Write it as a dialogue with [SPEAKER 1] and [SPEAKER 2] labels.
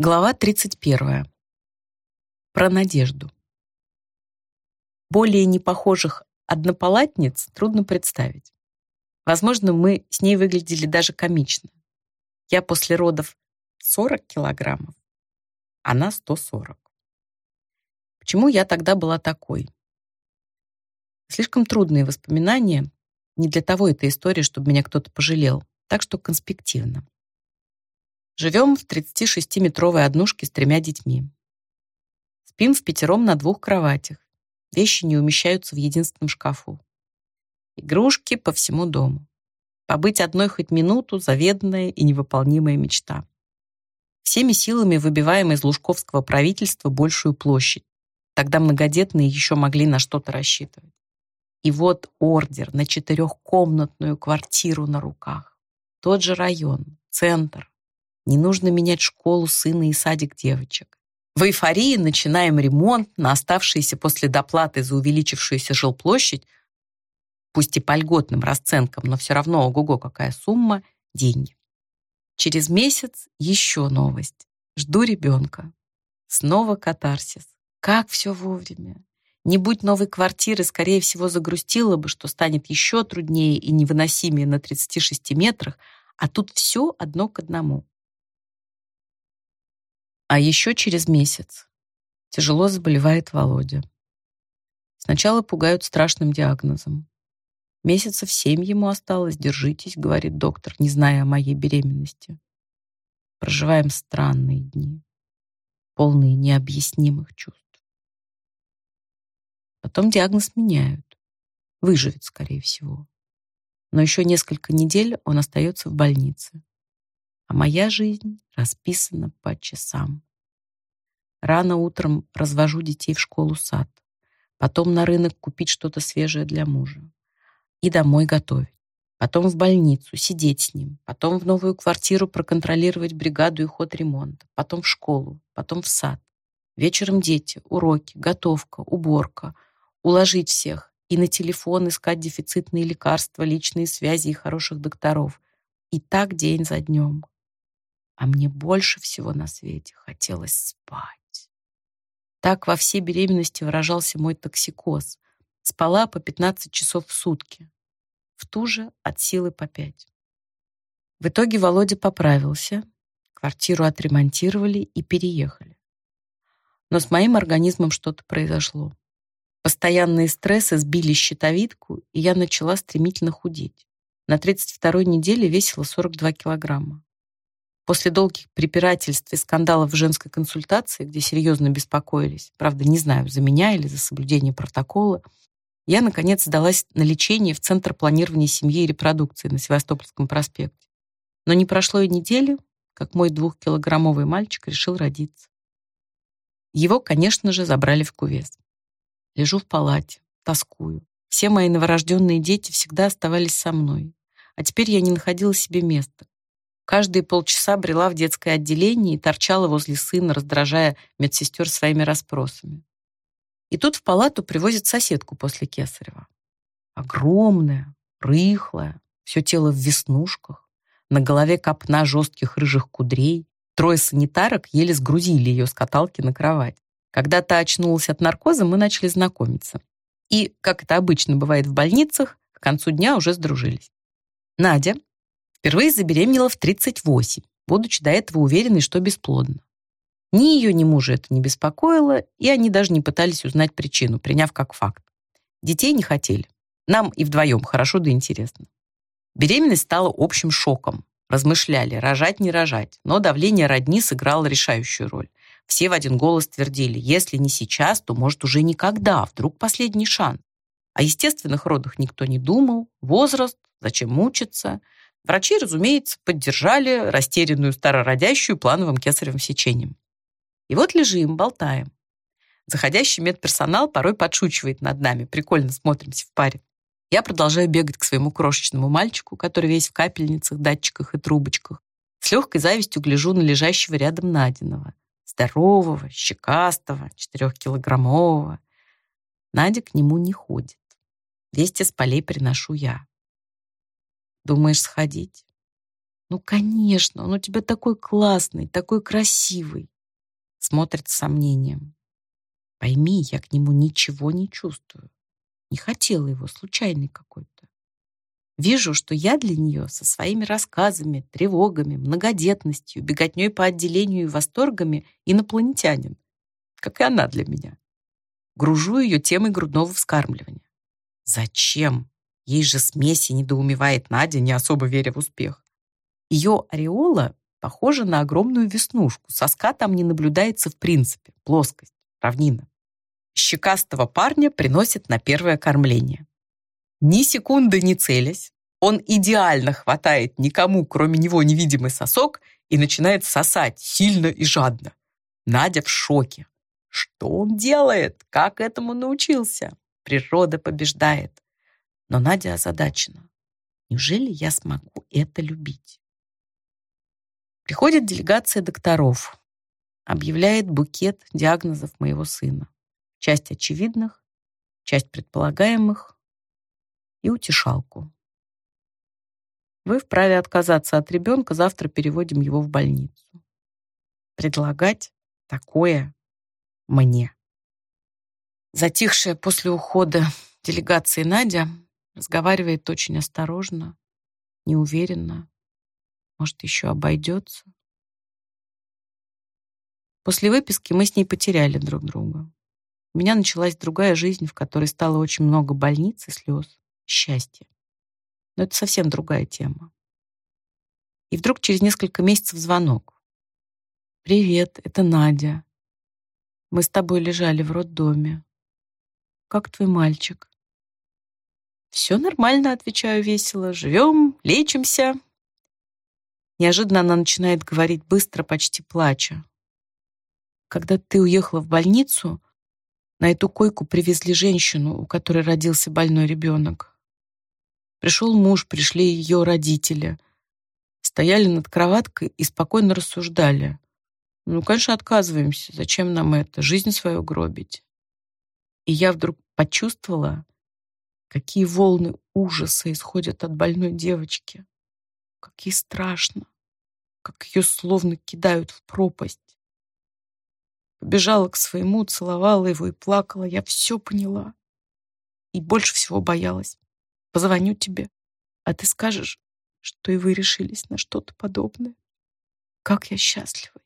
[SPEAKER 1] Глава 31. Про надежду. Более непохожих однопалатниц трудно представить. Возможно, мы с ней выглядели даже комично. Я после родов 40 килограммов, она 140. Почему я тогда была такой? Слишком трудные воспоминания. Не для того эта история, чтобы меня кто-то пожалел. Так что конспективно. Живем в 36-метровой однушке с тремя детьми. Спим в пятером на двух кроватях. Вещи не умещаются в единственном шкафу. Игрушки по всему дому. Побыть одной хоть минуту — заведенная и невыполнимая мечта. Всеми силами выбиваем из лужковского правительства большую площадь. Тогда многодетные еще могли на что-то рассчитывать. И вот ордер на четырехкомнатную квартиру на руках. Тот же район, центр, не нужно менять школу сына и садик девочек. В эйфории начинаем ремонт на оставшиеся после доплаты за увеличившуюся жилплощадь, пусть и по льготным расценкам, но все равно ого-го какая сумма, деньги. Через месяц еще новость. Жду ребенка. Снова катарсис. Как все вовремя. Не будь новой квартиры, скорее всего, загрустило бы, что станет еще труднее и невыносимее на 36 метрах, а тут все одно к одному. А еще через месяц тяжело заболевает Володя. Сначала пугают страшным диагнозом. Месяцев семь ему осталось, держитесь, говорит доктор, не зная о моей беременности. Проживаем странные дни, полные необъяснимых чувств. Потом диагноз меняют. Выживет, скорее всего. Но еще несколько недель он остается в больнице а моя жизнь расписана по часам. Рано утром развожу детей в школу-сад, потом на рынок купить что-то свежее для мужа и домой готовить, потом в больницу сидеть с ним, потом в новую квартиру проконтролировать бригаду и ход ремонта, потом в школу, потом в сад. Вечером дети, уроки, готовка, уборка, уложить всех и на телефон искать дефицитные лекарства, личные связи и хороших докторов. И так день за днем а мне больше всего на свете хотелось спать. Так во всей беременности выражался мой токсикоз. Спала по 15 часов в сутки. В ту же от силы по 5. В итоге Володя поправился, квартиру отремонтировали и переехали. Но с моим организмом что-то произошло. Постоянные стрессы сбили щитовидку, и я начала стремительно худеть. На 32-й неделе весила 42 килограмма. После долгих препирательств и скандалов в женской консультации, где серьезно беспокоились, правда, не знаю, за меня или за соблюдение протокола, я, наконец, сдалась на лечение в Центр планирования семьи и репродукции на Севастопольском проспекте. Но не прошло и недели, как мой двухкилограммовый мальчик решил родиться. Его, конечно же, забрали в кувес. Лежу в палате, тоскую. Все мои новорожденные дети всегда оставались со мной. А теперь я не находила себе места. Каждые полчаса брела в детское отделение и торчала возле сына, раздражая медсестер своими расспросами. И тут в палату привозят соседку после Кесарева. Огромная, рыхлая, все тело в веснушках, на голове копна жестких рыжих кудрей. Трое санитарок еле сгрузили ее с каталки на кровать. Когда та очнулась от наркоза, мы начали знакомиться. И, как это обычно бывает в больницах, к концу дня уже сдружились. Надя, Впервые забеременела в 38, будучи до этого уверенной, что бесплодна. Ни ее, ни мужа это не беспокоило, и они даже не пытались узнать причину, приняв как факт. Детей не хотели. Нам и вдвоем хорошо да интересно. Беременность стала общим шоком. Размышляли, рожать, не рожать. Но давление родни сыграло решающую роль. Все в один голос твердили, если не сейчас, то, может, уже никогда, вдруг последний шанс. О естественных родах никто не думал. Возраст, зачем мучиться – Врачи, разумеется, поддержали растерянную старородящую плановым кесаревым сечением. И вот лежим, болтаем. Заходящий медперсонал порой подшучивает над нами, прикольно смотримся в паре. Я продолжаю бегать к своему крошечному мальчику, который весь в капельницах, датчиках и трубочках. С легкой завистью гляжу на лежащего рядом Надиного. Здорового, щекастого, четырехкилограммового. Надя к нему не ходит. Вести с полей приношу я. Думаешь сходить? Ну, конечно, он у тебя такой классный, такой красивый. Смотрит с сомнением. Пойми, я к нему ничего не чувствую. Не хотела его, случайный какой-то. Вижу, что я для нее со своими рассказами, тревогами, многодетностью, беготней по отделению и восторгами инопланетянин, как и она для меня. Гружу ее темой грудного вскармливания. Зачем? Ей же смеси недоумевает Надя, не особо веря в успех. Ее ореола похожа на огромную веснушку. Соска там не наблюдается в принципе. Плоскость, равнина. Щекастого парня приносит на первое кормление. Ни секунды не целясь, он идеально хватает никому, кроме него, невидимый сосок и начинает сосать сильно и жадно. Надя в шоке. Что он делает? Как этому научился? Природа побеждает. Но Надя озадачена. Неужели я смогу это любить? Приходит делегация докторов. Объявляет букет диагнозов моего сына. Часть очевидных, часть предполагаемых и утешалку. Вы вправе отказаться от ребенка, завтра переводим его в больницу. Предлагать такое мне. Затихшая после ухода делегации Надя разговаривает очень осторожно, неуверенно. Может, еще обойдется. После выписки мы с ней потеряли друг друга. У меня началась другая жизнь, в которой стало очень много больниц и слез, счастья. Но это совсем другая тема. И вдруг через несколько месяцев звонок. «Привет, это Надя. Мы с тобой лежали в роддоме. Как твой мальчик?» «Все нормально», — отвечаю весело. «Живем, лечимся». Неожиданно она начинает говорить быстро, почти плача. «Когда ты уехала в больницу, на эту койку привезли женщину, у которой родился больной ребенок. Пришел муж, пришли ее родители. Стояли над кроваткой и спокойно рассуждали. Ну, конечно, отказываемся. Зачем нам это? Жизнь свою гробить. И я вдруг почувствовала, какие волны ужаса исходят от больной девочки. Как ей страшно. Как ее словно кидают в пропасть. Побежала к своему, целовала его и плакала. Я все поняла. И больше всего боялась. Позвоню тебе, а ты скажешь, что и вы решились на что-то подобное. Как я счастлива.